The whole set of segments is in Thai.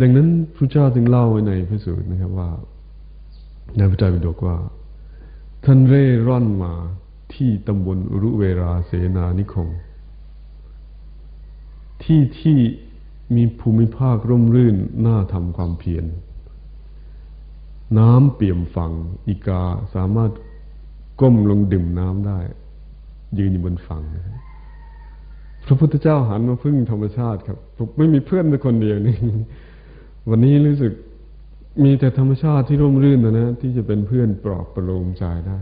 ดังนั้นพระเจ้าจึงเล่าไว้ในพระสูตรนะครับว่า ในพระไตรปิฎกว่า ท่านเร่ร่อนมาที่ตำบลรุเวราเสนานิคม ที่ที่มีภูมิภาคร่มรื่นน่าทำความเพียรน้ำเปี่ยมฝั่งอีกาสามารถก้มลงดื่มน้ำได้ ยืนอยู่บนฝั่งพระพุทธเจ้าหันมาพึ่งธรรมชาติครับ ไม่มีเพื่อนเป็นคนเดียวนี่ วันนี้รู้สึกมีแต่ธรรมชาติที่ร่มรื่นนะนะที่จะเป็นเพื่อนปลอบประโลมใจได้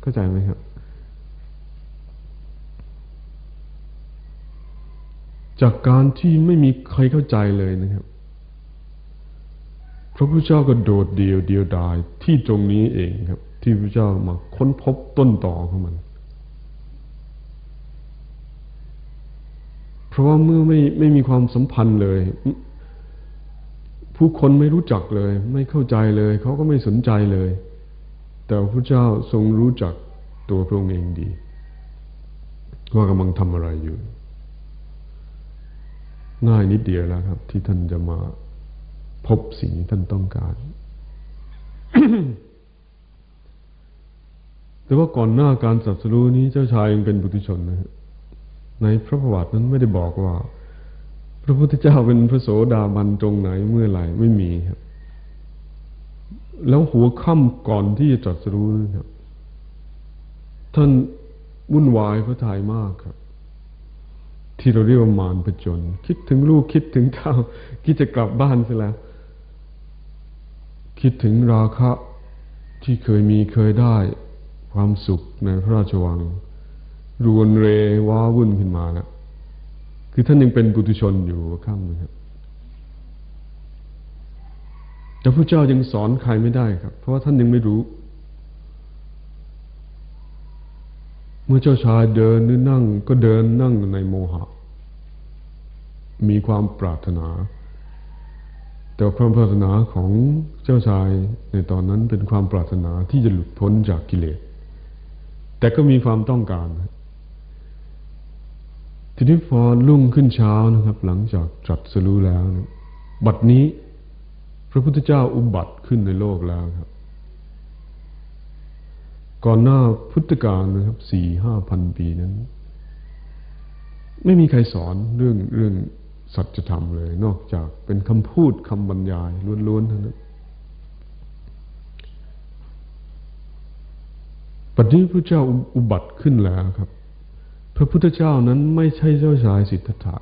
เข้าใจไหมครับจากการที่ไม่มีใครเข้าใจเลยนะครับ พระพุทธเจ้าก็โดดเดียวเดียวดายที่ตรงนี้เองครับ ที่พระเจ้ามาค้นพบต้นต่อของมัน เพราะว่าเมื่อไม่ไม่มีความสัมพันธ์เลย ผู้คนไม่รู้จักเลย ไม่เข้าใจเลย เขาก็ไม่สนใจเลย แต่พระเจ้าทรงรู้จักตัวพระองค์เองดี ว่ากำลังทำอะไรอยู่ง่ายนิดเดียวแล้วครับ ที่ท่านจะมาพบสิ่งที่ท่านต้องการ แต่ว่าก่อนหน้าการสัตรู้นี้เจ้าชายยังเป็นบุตรชนนะครับในพระประวัตินั้นไม่ได้บอกว่า ระพุทธเจ้าเป็นพระโสดาบันตรงไหนเมื่อไหร่ไม่มีครับ แล้วหัวค่ำก่อนที่จะตรัสรู้นะครับ ท่านวุ่นวายพระทัยมากครับ ที่เราเรียกว่ามารผจญคิดถึงลูกคิดถึงเจ้าคิดจะกลับบ้านซะแล้ว คิดถึงราคะที่เคยมีเคยได้ความสุขในพระราชวัง รวนเรว้าวุ่นขึ้นมาแล้ว คือท่านยังเป็นบุตุชนอยู่ข้ามนะครับแต่พระเจ้ายังสอนใครไม่ได้ครับ เพราะว่าท่านยังไม่รู้ เมื่อเจ้าชายเดินหรือนั่งก็เดินนั่งในโมหะ มีความปรารถนา แต่ความปรารถนาของเจ้าชายในตอนนั้นเป็นความปรารถนาที่จะหลุดพ้นจากกิเลส แต่ก็มีความต้องการ ทีนี้พอรุ่งขึ้นเช้านะครับ หลังจากตรัสรู้แล้วนะบัดนี้ พระพุทธเจ้าอุบัติขึ้นในโลกแล้วครับ ก่อนหน้าพุทธกาลนะครับสี่ห้าพันปีนั้น ไม่มีใครสอนเรื่องเรื่องสัจธรรมเลย นอกจากเป็นคำพูดคำบรรยายล้วนๆเท่านั้นปัจจุบันพระเจ้าอุบัติขึ้นแล้วครับ พระพุทธเจ้านั้นไม่ใช่เจ้าชายสิทธัตถะ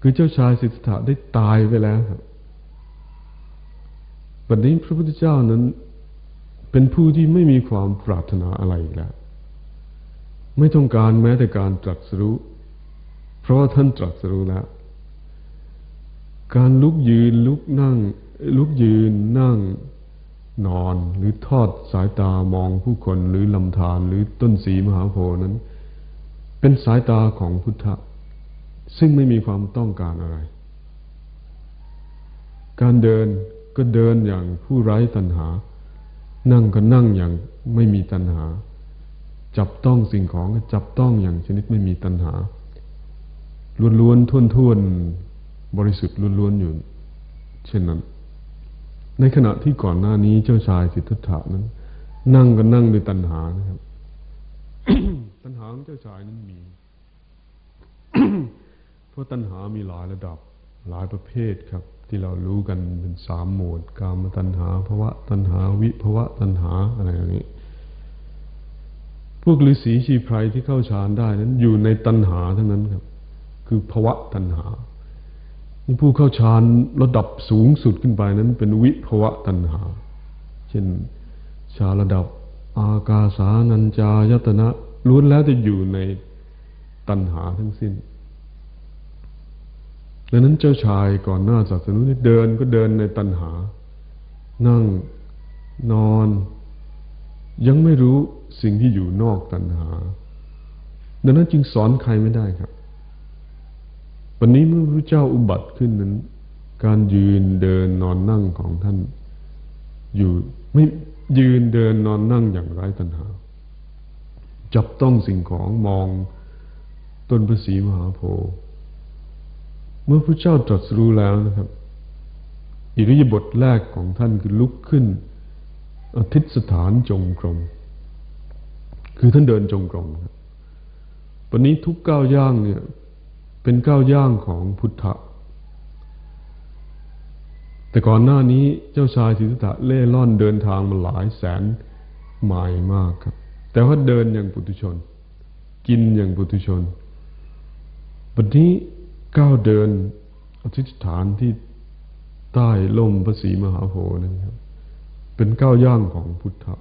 คือเจ้าชายสิทธัตถะได้ตายไปแล้วครับปัจจุบันพระพุทธเจ้านั้นเป็นผู้ที่ไม่มีความปรารถนาอะไรแล้ว ไม่ต้องการแม้แต่การตรัสรู้ เพราะท่านตรัสรู้แล้ว การลุกยืนลุกนั่ง ลุกยืนนั่งนอนหรือทอดสายตามองผู้คนหรือลำธารหรือต้นสีมหาโพนั้น เป็นสายตาของพุทธะ ซึ่งไม่มีความต้องการอะไร การเดินก็เดินอย่างผู้ไร้ตัณหา นั่งก็นั่งอย่างไม่มีตัณหา จับต้องสิ่งของก็จับต้องอย่างชนิดไม่มีตัณหาล้วนๆท่วนๆบริสุทธิ์ล้วนๆอยู่ เช่นนั้น ในขณะที่ก่อนหน้านี้เจ้าชายสิทธัตถะนั้น นั่งก็นั่งด้วยตัณหานะครับ หาของเจ้าชายนั้นมี เพราะตัณหามีหลายระดับหลายประเภทครับ ที่เรารู้กันเป็นสามโหมด กามตัณหาภวะตัณหาวิภวะตัณหาอะไรอย่างนี้ พวกฤาษีชีไพรที่เข้าฌานได้นั้นอยู่ในตัณหาทั้งนั้นครับ คือภวะตัณหานี่ผู้เข้าฌานระดับสูงสุดขึ้นไปนั้น เป็นวิภวะตัณหา เช่น ชาระดับ อากาสานัญจายตนะ ล้วนแล้วจะอยู่ในตัณหาทั้งสิ้นดังนั้นเจ้าชายก่อนหน้าศาสนุนี่เดินก็เดินในตัณหา นั่งนอน ยังไม่รู้สิ่งที่อยู่นอกตัณหา ดังนั้นจึงสอนใครไม่ได้ครับ วันนี้เมื่อพระเจ้าอุบัติขึ้นนั้น การยืนเดินนอนนั่งของท่าน อยู่ไม่ยืนเดินนอนนั่งอย่างไร้ตัณหา จับต้องสิ่งของมองต้นพระศรีมหาโพธิ์เมื่อพระเจ้าตรัสรู้แล้วนะครับ อิริยาบถแรกของท่านคือลุกขึ้นอธิษฐานจงกรม คือท่านเดินจงกรมครับวันนี้ทุกก้าวย่างเนี่ย เป็นก้าวย่างของพุทธะ แต่ก่อนหน้านี้เจ้าชายสิทธัตถะเล่ล่อนเดินทางมาหลายแสนไมล์มากครับ แต่ว่าเดินอย่างปุถุชน กินอย่างปุถุชนวันนี้ก้าวเดินอธิษฐานที่ใต้ล่มพระศรีมหาโพธิ์นะครับ เป็นก้าวย่างของพุทธะ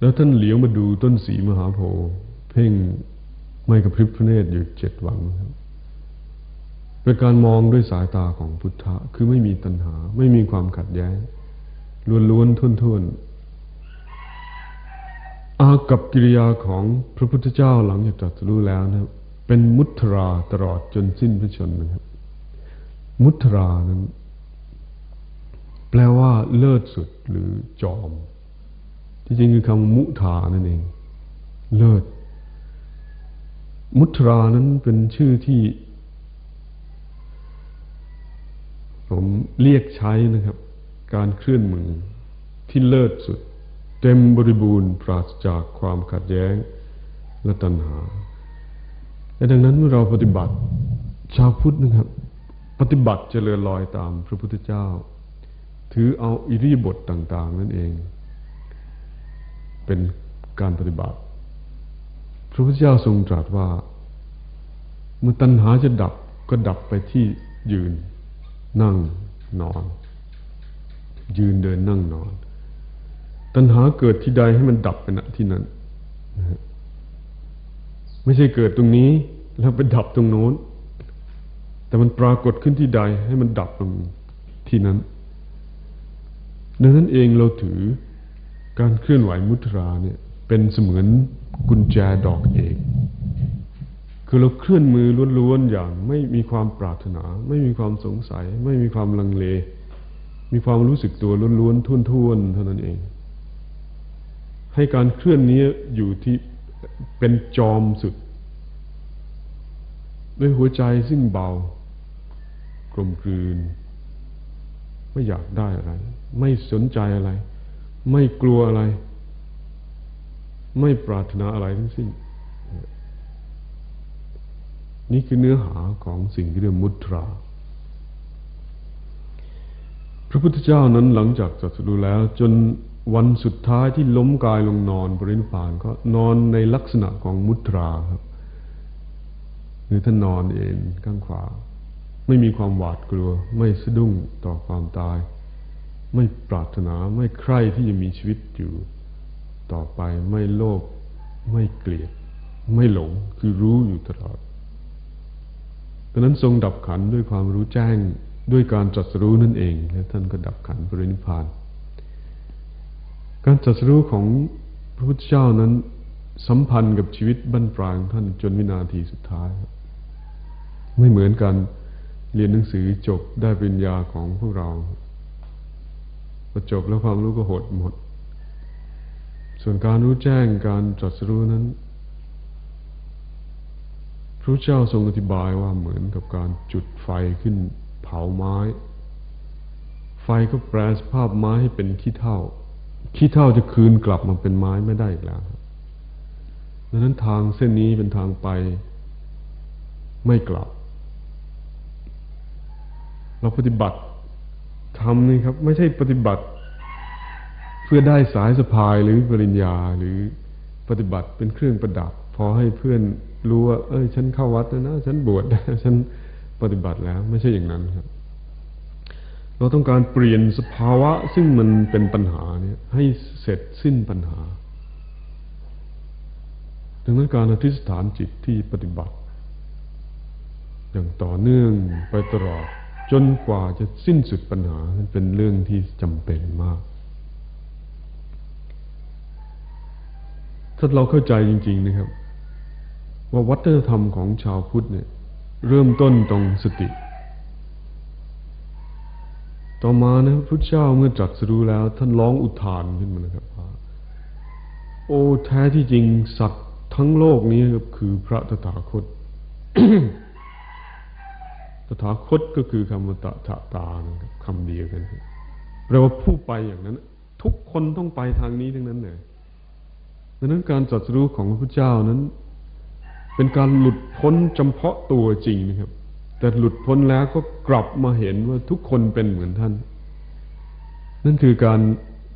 แล้วท่านเหลียวมาดูต้นสีมหาโพธิ์เพ่งไม่กระพริบพระเนตรอยู่เจ็ดวันครับเป็นการมองด้วยสายตาของพุทธะ คือไม่มีตัณหา ไม่มีความขัดแย้งล้วนๆทุ่นๆ อากับกิริยาของพระพุทธเจ้าหลังจากตรัสรู้แล้วนะครับ เป็นมุทราตลอดจนสิ้นพระชนนะครับ มุทรานั้น แปลว่าเลิศสุดหรือจอม ที่จริงคือคำมุทานั่นเอง เลิศ มุทรานั้นเป็นชื่อที่ ผมเรียกใช้นะครับ การเคลื่อนมือที่เลิศสุด เต็มบริบูรณ์ปราศจากความขัดแย้งและตัณหาและดังนั้นเมื่อเราปฏิบัติชาวพุทธนะครับ ปฏิบัติเจริญลอยตามพระพุทธเจ้า ถือเอาอิริยาบถต่าง ๆ นั่นเอง เป็นการปฏิบัติ พระพุทธเจ้าทรงตรัสว่า เมื่อตัณหาจะดับก็ดับไปที่ยืนนั่งนอน ยืนเดินนั่งนอน ตัณหาเกิดที่ใดให้มันดับไปณที่นั้นไม่ใช่เกิดตรงนี้ แล้วไปดับตรงโน้น แต่มันปรากฏขึ้นที่ใดให้มันดับลงที่นั้น ดังนั้นเองเราถือการเคลื่อนไหวมุตราเนี่ย เป็นเสมือนกุญแจดอกเอกคือเราเคลื่อนมือล้วนๆอย่างไม่มีความปรารถนา ไม่มีความสงสัย ไม่มีความลังเล มีความรู้สึกตัวล้วนๆทุ่นๆเท่านั้นเอง ให้การเคลื่อนนี้อยู่ที่เป็นจอมสุด ด้วยหัวใจซึ่งเบากลมกลืน ไม่อยากได้อะไร ไม่สนใจอะไร ไม่กลัวอะไร ไม่ปรารถนาอะไรทั้งสิ้น นี่คือเนื้อหาของสิ่งที่เรียกมุตราพระพุทธเจ้านั้นหลังจากจัดสรู้แล้วจน วันสุดท้ายที่ล้มกายลงนอนบริณพานก็นอนในลักษณะของมุตราครับหรือท่านนอนเองข้างขวา ไม่มีความหวาดกลัว ไม่สะดุ้งต่อความตาย ไม่ปรารถนาไม่ใคร่ที่จะมีชีวิตอยู่ต่อไปไม่โลภไม่เกลียด ไม่หลงคือรู้อยู่ตลอดดังนั้นทรงดับขันด้วยความรู้แจ้งด้วยการตรัสรู้นั่นเอง และท่านก็ดับขันปรินิพพาน การตรัสรู้ของพระพุทธเจ้านั้น สัมพันธ์กับชีวิตบั้นปลายของท่านจนวินาทีสุดท้าย ไม่เหมือนกันเรียนหนังสือจบได้ปริญญาของพวกเราพอจบแล้วความรู้ก็หดหมด ส่วนการรู้แจ้งการตรัสรู้นั้นพระเจ้าทรงอธิบายว่าเหมือนกับการจุดไฟขึ้นเผาไม้ ไฟก็แปลสภาพไม้ให้เป็นขี้เถ้า ขี้เถ้าจะคืนกลับมาเป็นไม้ไม่ได้อีกแล้วดังนั้นทางเส้นนี้เป็นทางไปไม่กลับ เราปฏิบัติทำนี่ครับ ไม่ใช่ปฏิบัติ เพื่อได้สายสะพายหรือปริญญาหรือปฏิบัติเป็นเครื่องประดับ พอให้เพื่อนรู้ว่า เอ้ย ฉันเข้าวัดแล้วนะ ฉันบวชฉันปฏิบัติแล้ว ไม่ใช่อย่างนั้นครับ เราต้องการเปลี่ยนสภาวะซึ่งมันเป็นปัญหาเนี่ย ให้เสร็จสิ้นปัญหา ดังนั้นการอธิษฐานจิตที่ปฏิบัติ อย่างต่อเนื่องไปตลอดจนกว่าจะสิ้นสุดปัญหานั้นเป็นเรื่องที่จำเป็นมาก ถ้าเราเข้าใจจริง ๆนะครับ ว่าวัฒนธรรมของชาวพุทธเนี่ย เริ่มต้นตรงสติ ต่อมานะพระเจ้าเมื่อตรัสรู้แล้ว ท่านร้องอุทานขึ้นมานะครับว่าโอ้แท้ที่จริงสัตว์ทั้งโลกนี้คือพระตถาคตตถาคตก็คือคำว่าตถาตานะครับคำเดียวกันแปลว่าผู้ไปอย่างนั้น ทุกคนต้องไปทางนี้ทั้งนั้นเลยดังนั้นการจัดรู้ของพระพุทธเจ้านั้น เป็นการหลุดพ้นจำเพาะตัวจริงนะครับ แต่หลุดพ้นแล้วก็กลับมาเห็นว่าทุกคนเป็นเหมือนท่าน นั่นคือการ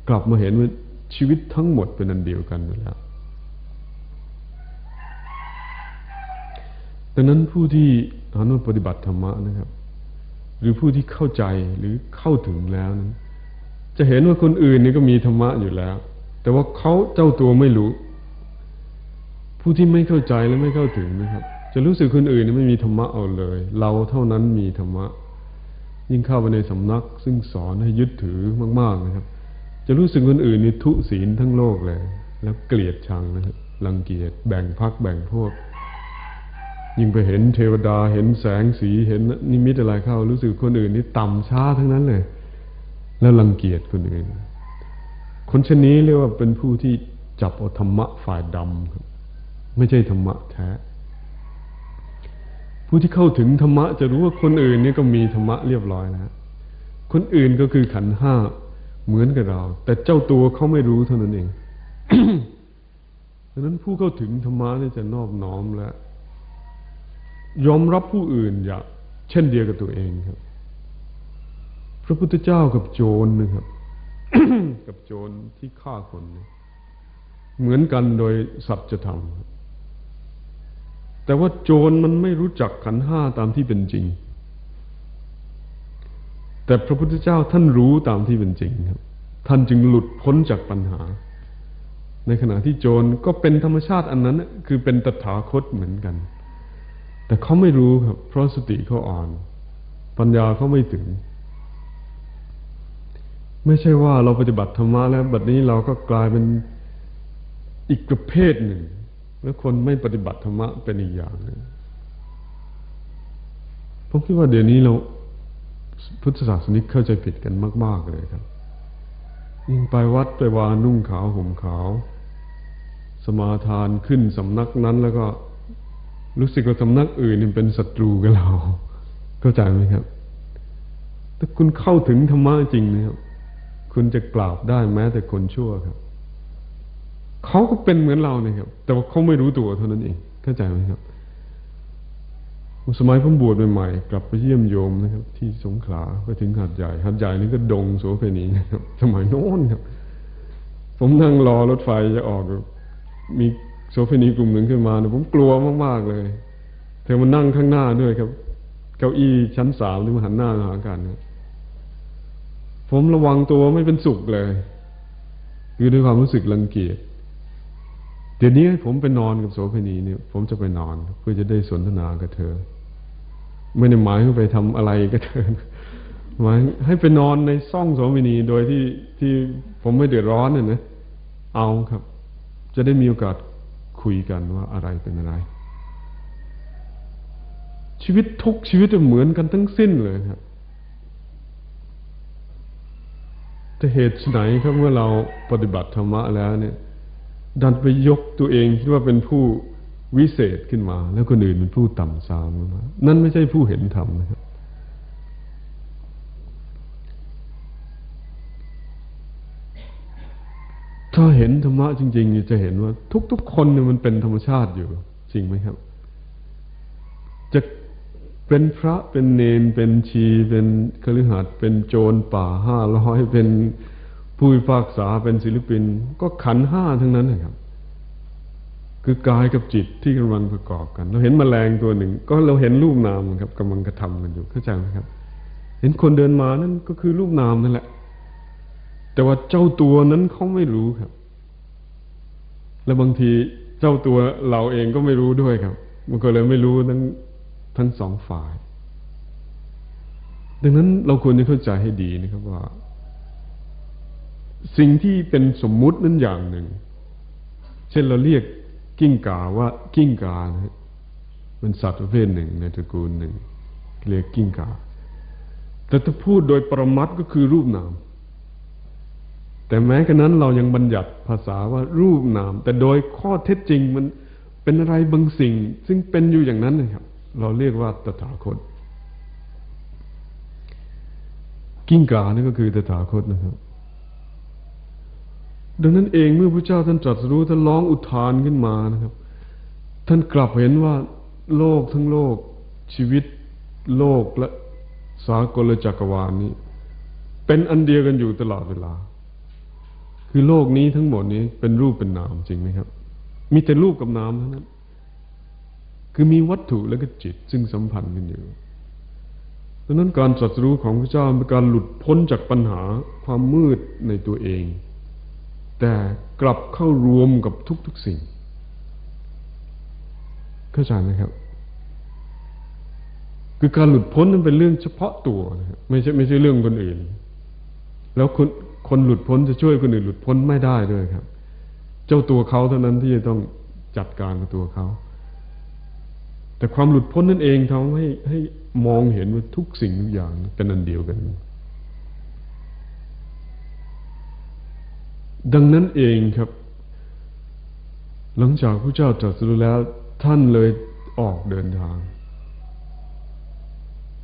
กลับมาเห็นว่าชีวิตทั้งหมดเป็นอันเดียวกันอยู่แล้วดังนั้นผู้ที่หันมาปฏิบัติธรรมะนะครับ หรือผู้ที่เข้าใจหรือเข้าถึงแล้วนั้น จะเห็นว่าคนอื่นนี่ก็มีธรรมะอยู่แล้ว แต่ว่าเขาเจ้าตัวไม่รู้ ผู้ที่ไม่เข้าใจและไม่เข้าถึงนะครับ จะรู้สึกคนอื่นนี่ไม่มีธรรมะเอาเลย เราเท่านั้นมีธรรมะ ยิ่งเข้าไปในสำนัก ซึ่งสอนให้ยึดถือมาก ๆนะครับ จะรู้สึกคนอื่นนี่ทุศีลทั้งโลกเลย แล้วเกลียดชังนะครับรังเกียจแบ่งพักแบ่งพวก ยิ่งไปเห็นเทวดาเห็นแสงสีเห็นนิมิตอะไรเข้า รู้สึกคนอื่นนี่ต่ำช้าทั้งนั้นเลย แล้วรังเกียจคนอื่น คนชนนี้เรียกว่าเป็นผู้ที่จับเอาธรรมะฝ่ายดำครับ ไม่ใช่ธรรมะแท้ ผู้ที่เข้าถึงธรรมะจะรู้ว่าคนอื่นนี่ก็มีธรรมะเรียบร้อยแล้วคนอื่นก็คือขันห้าเหมือนกับเรา แต่เจ้าตัวเขาไม่รู้เท่านั้นเองดังนั้นผู้เข้าถึงธรรมะนี่จะนอบน้อมและ ยอมรับผู้อื่นอย่างเช่นเดียวกับตัวเองครับ พระพุทธเจ้ากับโจรนะครับ กับโจรที่ฆ่าคน เหมือนกันโดยสัจธรรม แต่ว่าโจรมันไม่รู้จักขันห้าตามที่เป็นจริง แต่พระพุทธเจ้าท่านรู้ตามที่เป็นจริงครับ ท่านจึงหลุดพ้นจากปัญหา ในขณะที่โจรก็เป็นธรรมชาติอันนั้นคือเป็นตถาคตเหมือนกัน แต่เขาไม่รู้ครับ เพราะสติเขาอ่อน ปัญญาเขาไม่ถึง ไม่ใช่ว่าเราปฏิบัติธรรมะแล้วบัดนี้เราก็กลายเป็นอีกประเภทหนึ่ง แล้วคนไม่ปฏิบัติธรรมะเป็นอีกอย่างนึงผมคิดว่าเดี๋ยวนี้เราพุทธศาสนิกเข้าใจผิดกันมาก ๆ เลยครับ ยิ่งไปวัดไปวานุ่งขาวห่มขาว สมาทานขึ้นสำนักนั้นแล้วก็รู้สึกว่าสำนักอื่นเป็นศัตรูกับเรา เข้าใจไหมครับ ถ้าคุณเข้าถึงธรรมะจริงนะครับ คุณจะกราบได้แม้แต่คนชั่วครับ เขาก็เป็นเหมือนเราเนี่ยครับ แต่ว่าเขาไม่รู้ตัวเท่านั้นเองเข้าใจไหมครับ สมัยผมบวชใหม่ๆกลับไปเยี่ยมโยมนะครับ ที่สงขลาไปถึงหาดใหญ่หาดใหญ่นี่ก็ดงโสเภณีนะครับ สมัยโน้นครับ ผมนั่งรอรถไฟจะออก มีโสเภณีกลุ่มหนึ่งขึ้นมาเนี่ยผมกลัวมากๆเลย เธอมานั่งข้างหน้าด้วยครับ เก้าอี้ชั้นสามที่มาหันหน้าหากันนี่ยผมระวังตัวไม่เป็นสุขเลย คือด้วยความรู้สึกรังเกียจ เดี๋ยวนี้ผมไปนอนกับโสเภณีเนี่ยผมจะไปนอน เพื่อจะได้สนทนากับเธอ ไม่ได้หมายให้ไปทำอะไรกับเธอหมายให้ไปนอนในซ่องโสเภณีโดยที่ที่ผมไม่เดือดร้อนเนี่ยนะเอาครับ จะได้มีโอกาสคุยกันว่าอะไรเป็นอะไร ชีวิตทุกชีวิตจะเหมือนกันทั้งสิ้นเลยครับแต่เหตุไหนครับเมื่อเราปฏิบัติธรรมะแล้วเนี่ย ดันไปยกตัวเองคิดว่าเป็นผู้วิเศษขึ้นมา แล้วคนอื่นเป็นผู้ต่ำทรามมา นั่นไม่ใช่ผู้เห็นธรรมนะครับ ถ้าเห็นธรรมะจริง ๆ จะเห็นว่า ทุก ๆ คนเนี่ยมันเป็นธรรมชาติอยู่จริงไหมครับ จะเป็นพระเป็นเนนเป็นชี เป็นคฤหัสถ์เป็นโจรป่าห้าร้อยเป็น ผู้พิพากษาเป็นศิลปิน ก็ขันห้าทั้งนั้นนะครับ คือกายกับจิตที่กำลังประกอบกัน เราเห็นมแมลงตัวหนึ่ง ก็เราเห็นรูปนามครับกำลังกระทำกันอยู่เข้าใจไหมครับ เห็นคนเดินมานั่นก็คือรูปนามนั่นแหละ แต่ว่าเจ้าตัวนั้นเขาไม่รู้ครับ และบางทีเจ้าตัวเราเองก็ไม่รู้ด้วยครับ มันก็เลยไม่รู้ทั้งทั้งสองฝ่าย ดังนั้นเราควรจะเข้าใจให้ดีนะครับว่า สิ่งที่เป็นสมมุตินั้นอย่างหนึ่ง เช่นเราเรียกกิ้งกาว่ากิ้งกานะมันสัตว์ประเภทหนึ่งในตระกูลหนึ่ง เรียกกิ้งกา แต่ถ้าพูดโดยปรมัตก็คือรูปนาม แต่แม้กระนั้นเรายังบัญญัติภาษาว่ารูปนาม แต่โดยข้อเท็จจริงมันเป็นอะไรบางสิ่ง ซึ่งเป็นอยู่อย่างนั้นนะครับ เราเรียกว่าตถาคต กิ้งก่านี่ก็คือตถาคตนะครับ ดังนั้นเองเมื่อพระเจ้าท่านตรัสรู้ท่านร้องอุทานขึ้นมานะครับ ท่านกลับเห็นว่าโลกทั้งโลกชีวิตโลกและสากลจักรวาลนี้ เป็นอันเดียวกันอยู่ตลอดเวลา คือโลกนี้ทั้งหมดนี้เป็นรูปเป็นนามจริงไหมครับ มีแต่รูปกับนามเท่านั้น คือมีวัตถุและก็จิตซึ่งสัมพันธ์กันอยู่ดังนั้นการตรัสรู้ของพระเจ้าเป็นการหลุดพ้นจากปัญหาความมืดในตัวเอง แต่กลับเข้ารวมกับทุกๆสิ่ง เข้าใจไหมครับ คือการหลุดพ้นนั้นเป็นเรื่องเฉพาะตัวนะครับไม่ใช่ไม่ใช่เรื่องคนอื่น แล้วคนคนหลุดพ้นจะช่วยคนอื่นหลุดพ้นไม่ได้ด้วยครับ เจ้าตัวเขาเท่านั้นที่จะต้องจัดการกับตัวเขา แต่ความหลุดพ้นนั่นเองทำให้ให้มองเห็นว่าทุกสิ่งทุกอย่างเป็นอันเดียวกัน ดังนั้นเองครับ หลังจากพระเจ้าตรัสรู้แล้วท่านเลยออกเดินทาง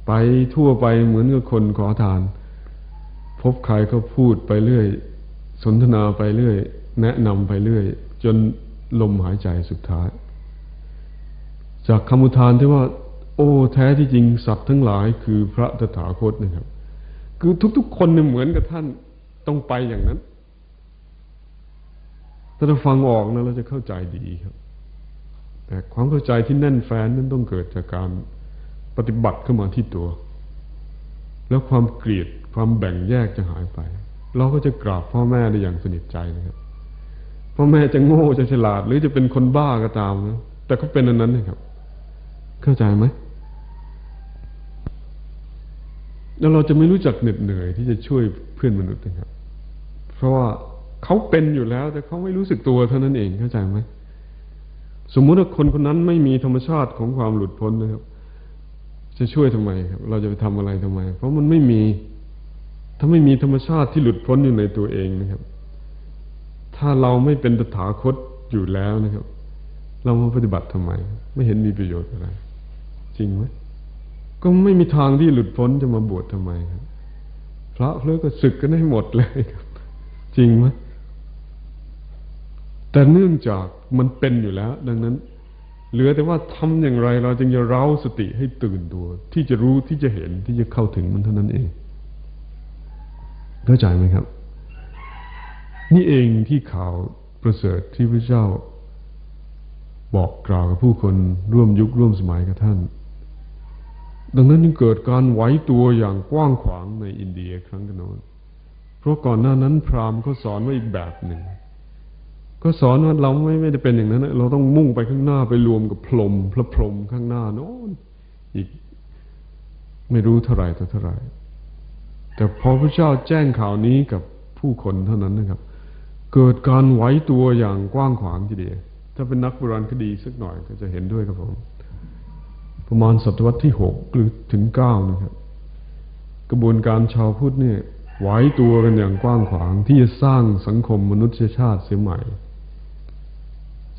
ไปทั่วไปเหมือนกับคนขอทาน พบใครก็พูดไปเรื่อย สนทนาไปเรื่อย แนะนำไปเรื่อย จนลมหายใจสุดท้าย จากคำอุทานที่ว่า โอ้แท้ที่จริงสัตว์ทั้งหลายคือพระตถาคตนะครับ คือทุกๆคนเนี่ยเหมือนกับท่านต้องไปอย่างนั้น ถ้าเราฟังออกนะเราจะเข้าใจดีครับ แต่ความเข้าใจที่แน่นแฟ้นนั้นต้องเกิดจากการปฏิบัติเข้ามาที่ตัว แล้วความเกลียดความแบ่งแยกจะหายไป เราก็จะกราบพ่อแม่ได้อย่างสนิทใจนะครับพ่อแม่จะโง่จะฉลาด หรือจะเป็นคนบ้าก็ตามนะแต่ก็เป็นอันนั้นนะครับ เข้าใจไหมแล้วเราจะไม่รู้จักเหน็ดเหนื่อยที่จะช่วยเพื่อนมนุษย์นะครับ เพราะว่า เขาเป็นอยู่แล้ว แต่เขาไม่รู้สึกตัวเท่านั้นเองเข้าใจไหมสมมุติว่าคนคนนั้นไม่มีธรรมชาติของความหลุดพ้นนะครับ จะช่วยทำไมครับ เราจะไปทำอะไรทำไม เพราะมันไม่มี ถ้าไม่มีธรรมชาติที่หลุดพ้นอยู่ในตัวเองนะครับ ถ้าเราไม่เป็นตถาคตอยู่แล้วนะครับ เรามาปฏิบัติทำไม ไม่เห็นมีประโยชน์อะไร จริงไหมก็ไม่มีทางที่หลุดพ้นจะมาบวชทำไมครับพระเพลก็ศึกกันให้หมดเลยครับ จริงไหม แต่เนื่องจากมันเป็นอยู่แล้ว ดังนั้น เหลือแต่ว่าทำอย่างไรเราจึงจะเร้าสติให้ตื่นตัว ที่จะรู้ที่จะเห็นที่จะเข้าถึงมันเท่านั้นเองเข้าใจไหมครับ นี่เองที่ข่าวประเสริฐที่พระเจ้า บอกกล่าวกับผู้คนร่วมยุคร่วมสมัยกับท่าน ดังนั้นจึงเกิดการไหวตัวอย่างกว้างขวางในอินเดียครั้งกันโน้นเพราะก่อนหน้านั้นพราหมณ์เขาสอนไว้อีกแบบหนึ่ง ก็สอนว่าเราไม่ไม่ได้เป็นอย่างนั้นเราต้องมุ่งไปข้างหน้าไปรวมกับพรมพระพรมข้างหน้าโน้นอีกไม่รู้เท่าไรต่อเท่าไรแต่พอพระเจ้าแจ้งข่าวนี้กับผู้คนเท่านั้นนะครับ เกิดการไหวตัวอย่างกว้างขวางทีเดียวถ้าเป็นนักโบราณคดีสักหน่อยก็จะเห็นด้วยครับผมประมาณศตวรรษที่หกหรือถึงเก้านะครับ กระบวนการชาวพุทธเนี่ยไหวตัวกันอย่างกว้างขวางที่จะสร้างสังคมมนุษยชาติเสียใหม่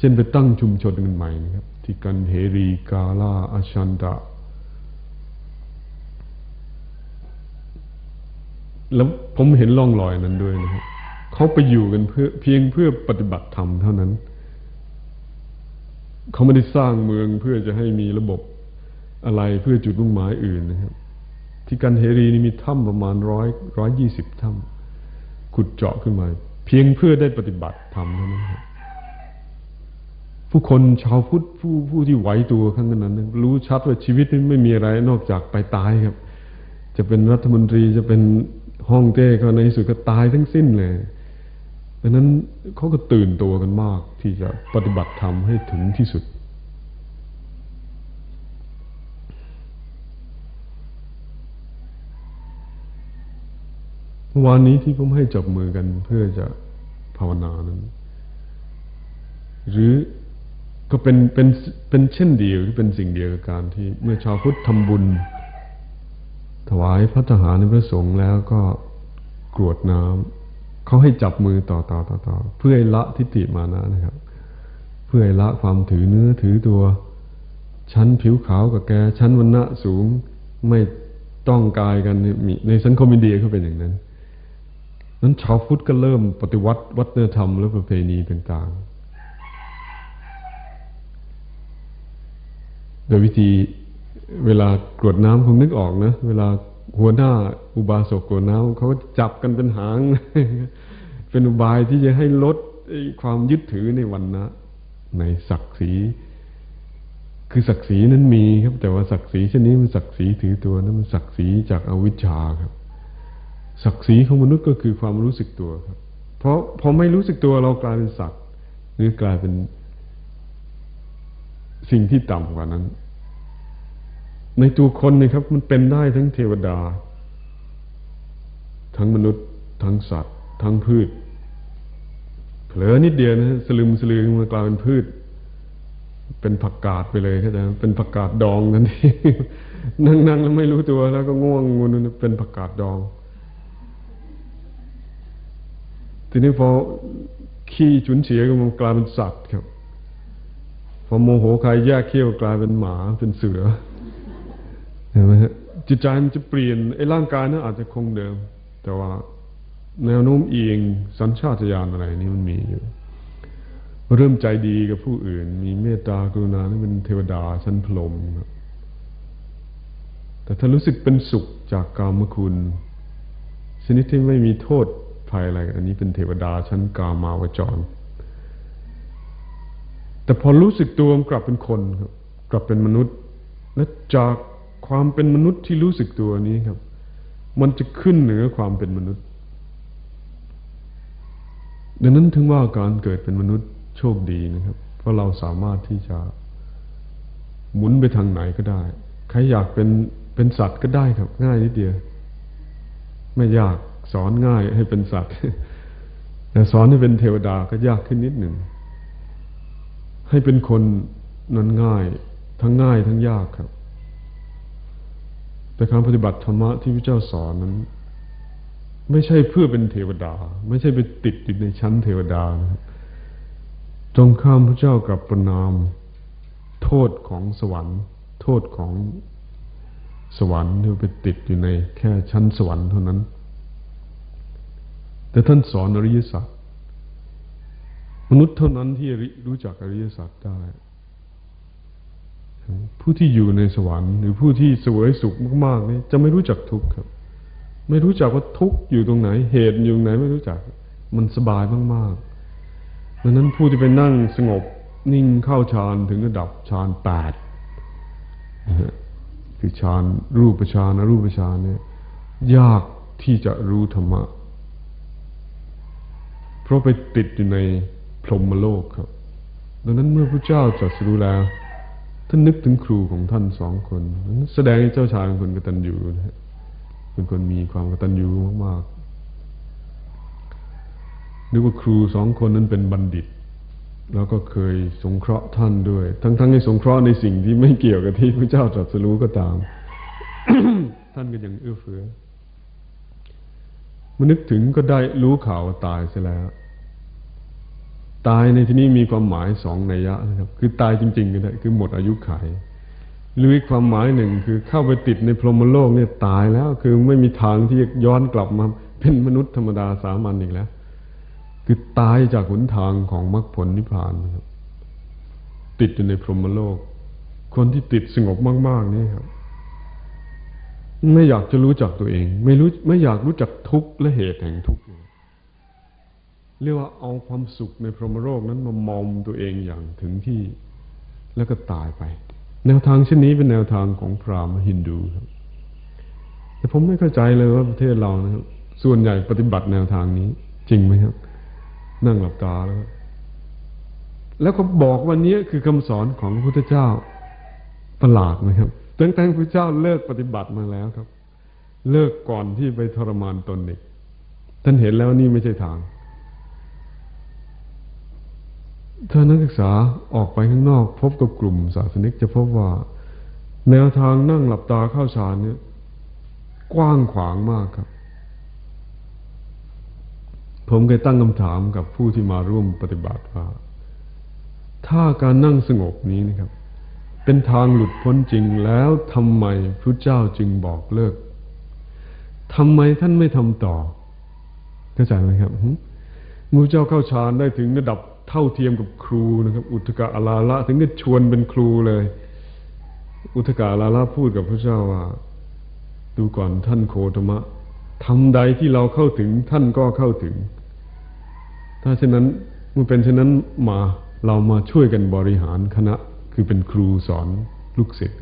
ช่นไปตั้งชุมชนกันใหม่นะครับ ที่กันเฮรีกาลาอาชันดะแล้วผมเห็นร่องรอยนั้นด้วยนะครับเขาไปอยู่กันเพื่อเพียงเพื่อปฏิบัติธรรมเท่านั้น เขาไม่ได้สร้างเมืองเพื่อจะให้มีระบบอะไรเพื่อจุดมุ่งหมายอื่นนะครับ ที่กันเฮรีนี่มีถ้ำประมาณร้อยร้อยยี่สิบถ้ำขุดเจาะขึ้นมา เพียงเพื่อได้ปฏิบัติธรรมเท่านั้นครับ ผู้คนชาวพุทธผู้ผู้ที่ไหวตัวข้างนั้นรู้ชัดว่าชีวิตนี้ไม่มีอะไรนอกจากไปตายครับ จะเป็นรัฐมนตรีจะเป็นห้องเต้ก็ในสุดก็ตายทั้งสิ้นเลยดังนั้นเขาก็ตื่นตัวกันมากที่จะปฏิบัติธรรมให้ถึงที่สุด วันนี้ที่ผมให้จับมือกันเพื่อจะภาวนานั้น หรือ ก็เป็นเป็นเป็นเช่นเดียวที่เป็นสิ่งเดียวกับการที่เมื่อชาวพุทธทำบุญ ถวายพระทหารในพระสงฆ์แล้วก็กรวดน้ำเขาให้จับมือต่อต่อต่อต่อเพื่อละทิฏฐิมานะนะครับ เพื่อละความถือเนื้อถือตัว ชั้นผิวขาวกับแกชั้นวันณะสูงไม่ต้องกายกันมีในสังคมอินเดียก็เป็นอย่างนั้นนั้นชาวพุทธก็เริ่มปฏิวัติวัฒนธรรมและประเพณีต่าง โดยวิธีเวลากรวดน้ำคงนึกออกนะ เวลาหัวหน้าอุบาสกกรวดน้ำเขาจับกันเป็นหาง เป็นอุบายที่จะให้ลดความยึดถือในวันนะ ในศักดิ์ศรี คือศักดิ์ศรีนั้นมีครับ แต่ว่าศักดิ์ศรีชนิดมันศักดิ์ศรีถือตัวนั้นมันศักดิ์ศรีจากอวิชชาครับ ศักดิ์ศรีของมนุษย์ก็คือความรู้สึกตัวครับ เพราะพอไม่รู้สึกตัวเรากลายเป็นสัตว์หรือกลายเป็น สิ่งที่ต่ำกว่านั้น ในตัวคนนะครับ มันเป็นได้ทั้งเทวดา ทั้งมนุษย์ ทั้งสัตว์ ทั้งพืชเผลอนิดเดียวนะสลึมสลือมากลายเป็นพืช เป็นผักกาดไปเลยเข้าใจเป็นผักกาดดองนั่นเองนั่งนั่งแล้วไม่รู้ตัวแล้วก็ง่วงงูนเป็นผักกาดดองทีนี้พอขี้ฉุนเฉียก็มันกลายเป็นสัตว์ครับ อโมโหใครแยกเขี้ยวกลายเป็นหมาเป็นเสือเห็นไหมฮะจิตใจมันจะเปลี่ยนไอ้ร่างกายนั้นอาจจะคงเดิม แต่ว่าแนวโน้มเองสัญชาตญาณอะไรนี่มันมีอยู่ เริ่มใจดีกับผู้อื่น มีเมตตากรุณานี่เป็นเทวดาชั้นพรหมแต่ถ้ารู้สึกเป็นสุขจากกามคุณ ชนิดที่ไม่มีโทษภัยอะไร อันนี้เป็นเทวดาชั้นกามาวจร แต่พอรู้สึกตัวกลับเป็นคนครับ กลับเป็นมนุษย์ และจากความเป็นมนุษย์ที่รู้สึกตัวนี้ครับ มันจะขึ้นเหนือความเป็นมนุษย์ ดังนั้นถึงว่าการเกิดเป็นมนุษย์โชคดีนะครับ เพราะเราสามารถที่จะหมุนไปทางไหนก็ได้ ใครอยากเป็นเป็นสัตว์ก็ได้ครับ ง่ายนิดเดียว ไม่ยากสอนง่ายให้เป็นสัตว์ แต่สอนให้เป็นเทวดาก็ยากขึ้นนิดหนึ่ง ให้เป็นคนนั้นง่าย ทั้งง่ายทั้งยากครับ แต่การปฏิบัติธรรมะที่พระเจ้าสอนนั้น ไม่ใช่เพื่อเป็นเทวดา ไม่ใช่ไปติดอยู่ในชั้นเทวดานะตรงข้ามพระเจ้ากับประนาม โทษของสวรรค์ โทษของสวรรค์ที่ไปติดอยู่ในแค่ชั้นสวรรค์เท่านั้น แต่ท่านสอนอริยสัจ นุษย์เท่านั้นที่รู้จักอริยสัจได้ ผู้ที่อยู่ในสวรรค์หรือผู้ที่สวยสุขมากๆนี่จะไม่รู้จักทุกข์ครับ ไม่รู้จักว่าทุกข์อยู่ตรงไหน เหตุอยู่ตรงไหนไม่รู้จัก มันสบายมากๆดังนั้นผู้ที่ไปนั่งสงบนิ่งเข้าฌานถึงระดับฌานแปดคือฌานรูปฌานอรูปฌานเนี่ย ยากที่จะรู้ธรรมะ เพราะไปติดอยู่ใน พรหมโลกครับ ดังนั้นเมื่อพระเจ้าจัดสรู้แล้ว ท่านนึกถึงครูของท่านสองคนนั้นแสดงให้เจ้าชายเป็นคนกตัญญูนะเป็นคนมีความกตัญญูมากๆนึกว่าครูสองคนนั้นเป็นบัณฑิต แล้วก็เคยสงเคราะห์ท่านด้วย ทั้งๆที่สงเคราะห์ในสิ่งที่ไม่เกี่ยวกับที่พระเจ้าตรัสรู้ก็ตาม ท่านก็ยังเอื้อเฟื้อมานึกถึงก็ได้รู้ข่าวว่าตายเสียแล้ว ตายในที่นี้มีความหมายสองนัยยะนะครับ คือตายจริงๆก็ได้คือหมดอายุไขหรืออีกความหมายหนึ่งคือเข้าไปติดในพรหมโลกเนี่ยตายแล้ว คือไม่มีทางที่จะย้อนกลับมาเป็นมนุษย์ธรรมดาสามัญอีกแล้ว คือตายจากหนทางของมรรคผลนิพพานครับ ติดอยู่ในพรหมโลก คนที่ติดสงบมาก ๆ นี่ครับ ไม่อยากจะรู้จักตัวเอง ไม่รู้ไม่อยากรู้จักทุกข์และเหตุแห่งทุกข์ เรียกว่าเอาความสุขในพรหมโลกนั้นมามอมตัวเองอย่างถึงที่แล้วก็ตายไป แนวทางเช่นนี้เป็นแนวทางของพราหมณ์ฮินดูครับ แต่ผมไม่เข้าใจเลยว่าประเทศเรานะครับ ส่วนใหญ่ปฏิบัติแนวทางนี้ จริงไหมครับ นั่งหลับตาแล้วแล้วก็บอกวันนี้คือคำสอนของพระพุทธเจ้าประหลาดนะครับตั้งแต่พระเจ้าเลิกปฏิบัติมาแล้วครับ เลิกก่อนที่ไปทรมานตนอีกท่านเห็นแล้วนี่ไม่ใช่ทาง ถ้านักศึกษาออกไปข้างนอก พบกับกลุ่มศาสนิกจะพบว่า แนวทางนั่งหลับตาเข้าฌานเนี่ยกว้างขวางมากครับ ผมเคยตั้งคำถามกับผู้ที่มาร่วมปฏิบัติว่าถ้าการนั่งสงบนี้นะครับ เป็นทางหลุดพ้นจริงแล้วทำไมพระเจ้าจึงบอกเลิกทำไมท่านไม่ทำต่อเข้าใจไหมครับงูเจ้าเข้าฌานได้ถึงระดับ เท่าเทียมกับครูนะครับ อุทกะอาลาละ ถึงก็ชวนเป็นครูเลย อุทกะอาลาละพูดกับพระเจ้าว่า ดูก่อนท่านโคตมะทำใดที่เราเข้าถึงท่านก็เข้าถึง ถ้าเช่นนั้นเมื่อเป็นเช่นนั้นมาเรามาช่วยกันบริหารคณะคือเป็นครูสอนลูกศิษย์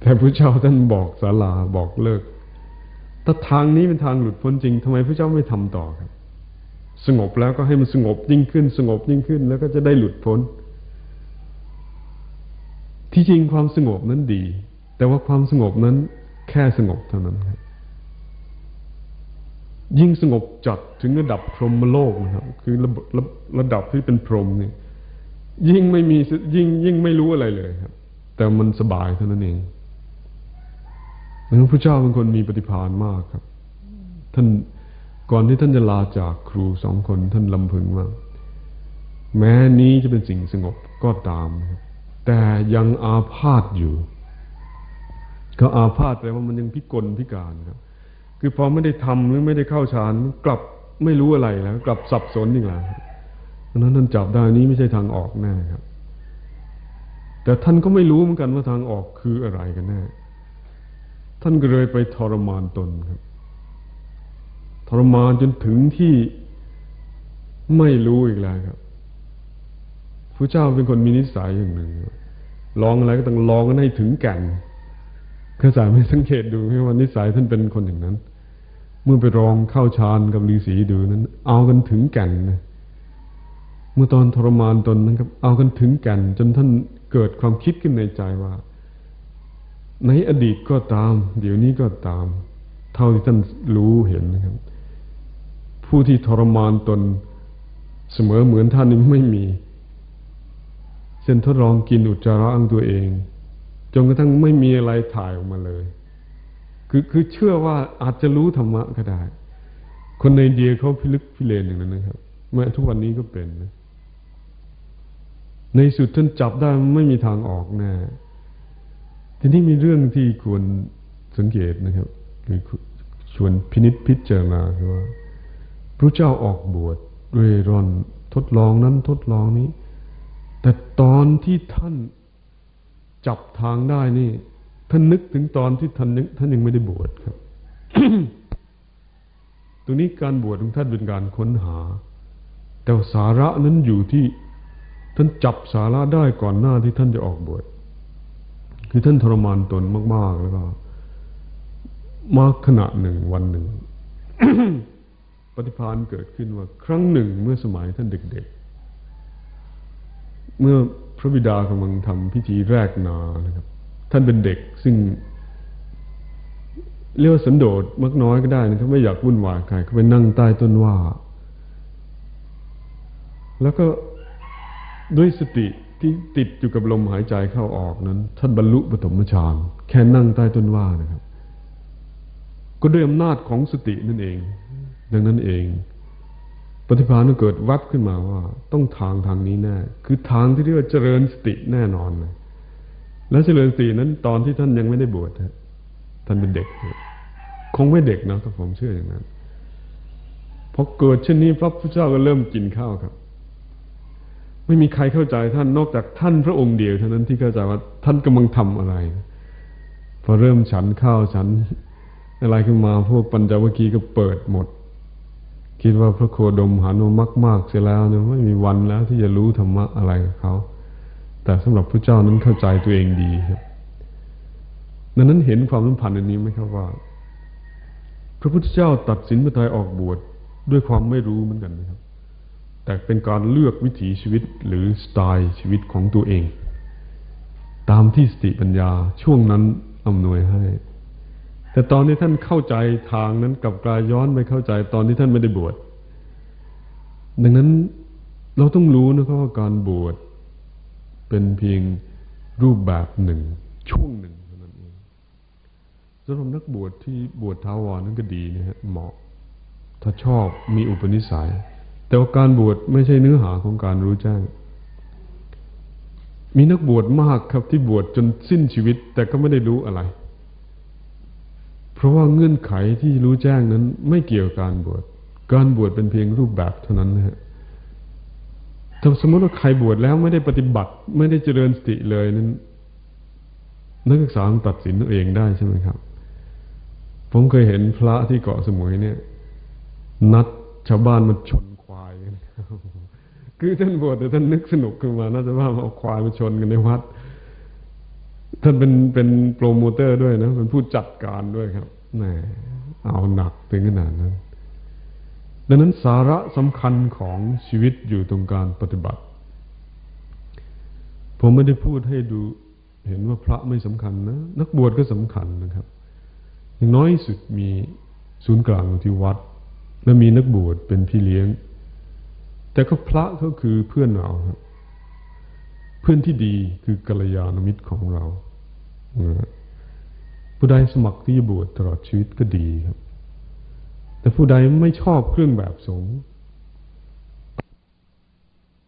แต่พระเจ้าท่านบอกศาลาบอกเลิกถ้าทางนี้เป็นทางหลุดพ้นจริงทำไมพระเจ้าไม่ทำต่อครับ สงบแล้วก็ให้มันสงบยิ่งขึ้น สงบยิ่งขึ้น แล้วก็จะได้หลุดพ้น ที่จริงความสงบนั้นดี แต่ว่าความสงบนั้นแค่สงบเท่านั้นครับยิ่งสงบจัดถึงระดับพรหมโลกนะครับ คือระระระดับที่เป็นพรหมนี่ยิ่งไม่มียิ่งยิ่งไม่รู้อะไรเลยครับ แต่มันสบายเท่านั้นเองพระเจ้าเป็นคนมีปฏิภาณมากครับ ท่าน ก่อนที่ท่านจะลาจากครูสองคนท่านลำพึงว่า แม้นี้จะเป็นสิ่งสงบก็ตาม แต่ยังอาพาธอยู่ก็อาพาธแปลว่ามันยังพิกลพิการครับ คือพอไม่ได้ทำหรือไม่ได้เข้าฌานกลับไม่รู้อะไรแล้ว กลับสับสนอีกแล้วเพราะนั้นท่านจับได้นี้ไม่ใช่ทางออกแน่ครับ แต่ท่านก็ไม่รู้เหมือนกันว่าทางออกคืออะไรกันแน่ท่านก็เลยไปทรมานตนครับ ทรมานจนถึงที่ไม่รู้อีกแล้วครับพระเจ้าเป็นคนมีนิสัยอย่างหนึ่งลองอะไรก็ต้องลองกันให้ถึงแก่นข้าสายไม่สังเกตดูว่านิสัยท่านเป็นคนอย่างนั้น เมื่อไปลองเข้าฌานกับฤาษีดูนั้น เอากันถึงแก่นนะเมื่อตอนทรมานตนนะครับ เอากันถึงแก่นจนท่านเกิดความคิดขึ้นในใจว่า ในอดีตก็ตาม เดี๋ยวนี้ก็ตาม เท่าที่ท่านรู้เห็นนะครับ ผู้ที่ทรมานตน เสมอเหมือนท่านนี้ไม่มีเช่นทดลองกินอุจจาระอังตัวเองจนกระทั่งไม่มีอะไรถ่ายออกมาเลย คือคือเชื่อว่าอาจจะรู้ธรรมะก็ได้ คนในเดียเขาพิลึกพิเลนอย่างนั้นนะครับแม้ทุกวันนี้ก็เป็นนะในสุดท่านจับได้ไม่มีทางออกแน่ทีนี้มีเรื่องที่ควรสังเกตนะครับ คือชวนพินิษพิจารณาคือว่า ระเจ้าออกบวชเร่ร่อนทดลองนั้นทดลองนี้ แต่ตอนที่ท่านจับทางได้นี่ ท่านนึกถึงตอนที่ท่านท่านยังไม่ได้บวชครับ ตรงนี้การบวชของท่านเป็นการค้นหา แต่สาระนั้นอยู่ที่ท่านจับสาระได้ก่อนหน้าที่ท่านจะออกบวชคือท่านทรมานตนมาก ๆ แล้วก็ มากขณะหนึ่งวันหนึ่ง ปฏิพานเกิดขึ้นว่าครั้งหนึ่งเมื่อสมัยท่านเด็กๆ เมื่อพระบิดากำลังทำพิธีแรกนานะครับ ท่านเป็นเด็กซึ่งเรียกว่าสันโดษมักน้อยก็ได้นะครับไม่อยากวุ่นวายใครเขาไปนั่งใต้ต้นว่า แล้วก็ด้วยสติที่ติดอยู่กับลมหายใจเข้าออกนั้น ท่านบรรลุปฐมฌานแค่นั่งใต้ต้นว่านะครับ ก็ด้วยอำนาจของสตินั่นเอง ดังนั้นเอง ปฏิภาณก็เกิดวัดขึ้นมาว่า ต้องทางทางนี้แน่ คือทางที่เรียกว่าเจริญสติแน่นอนเลยและเจริญสตินั้นตอนที่ท่านยังไม่ได้บวชท่านเป็นเด็ก คงไม่เด็กนะถ้าผมเชื่ออย่างนั้นพอเกิดเช่นนี้พระพุทธเจ้าก็เริ่มกินข้าวครับ ไม่มีใครเข้าใจท่านนอกจากท่านพระองค์เดียวเท่านั้นที่เข้าใจว่าท่านกำลังทำอะไร พอเริ่มฉันข้าวฉัน อะไรขึ้นมาพวกปัญจวัคคีย์ก็เปิดหมด คิดว่าพระโคดมหานุมมาก ๆ เสียแล้วเนี่ยไม่มีวันแล้วที่จะรู้ธรรมะอะไรกับเขา แต่สำหรับพระเจ้านั้นเข้าใจตัวเองดีครับดังนั้นเห็นความสัมพันธ์อันนี้ไหมครับว่า พระพุทธเจ้าตัดสินพระทัยออกบวชด้วยความไม่รู้เหมือนกันนะครับ แต่เป็นการเลือกวิถีชีวิตหรือสไตล์ชีวิตของตัวเอง ตามที่สติปัญญาช่วงนั้นอำนวยให้ แต่ตอนที่ท่านเข้าใจทางนั้นกับกลายย้อนไปเข้าใจตอนที่ท่านไม่ได้บวช ดังนั้นเราต้องรู้นะครับว่าการบวชเป็นเพียงรูปแบบหนึ่ง ช่วงหนึ่งเท่านั้นเองสำหรับนักบวชที่บวชท้าวรนั้นก็ดีนะฮะเหมาะ ถ้าชอบมีอุปนิสัย แต่ว่าการบวชไม่ใช่เนื้อหาของการรู้แจ้งมีนักบวชมากครับที่บวชจนสิ้นชีวิต แต่ก็ไม่ได้รู้อะไร ราะว่าเงื่อนไขที่รู้แจ้งนั้น ไม่เกี่ยวกับการบวช การบวชเป็นเพียงรูปแบบเท่านั้นนะฮะถ้าสมมติว่าใครบวชแล้วไม่ได้ปฏิบัติ ไม่ได้เจริญสติเลยนั้น นักศึกษาตัดสินตัวเองได้ใช่ไหมครับ ผมเคยเห็นพระที่เกาะสมุยเนี่ย นัดชาวบ้านมาชนควายกันคือท่านบวชแต่ท่านนึกสนุกขึ้นมาน่าจะว่ามาเอาควายมาชนกันในวัด ท่านเป็นเป็นโปรโมเตอร์ด้วยนะ เป็นผู้จัดการด้วยครับแหมเอาหนักถึงขนาดนั้น ดังนั้นสาระสำคัญของชีวิตอยู่ตรงการปฏิบัติ ผมไม่ได้พูดให้ดูเห็นว่าพระไม่สำคัญนะ นักบวชก็สำคัญนะครับอย่างน้อยสุดมีศูนย์กลางที่วัด และมีนักบวชเป็นพี่เลี้ยง แต่ก็พระก็คือเพื่อนเราครับเพื่อนที่ดีคือกัลยาณมิตรของเรา ผู้ใดสมัครที่จะบวชตลอดชีวิตก็ดีครับ แต่ผู้ใดไม่ชอบเครื่องแบบสงฆ์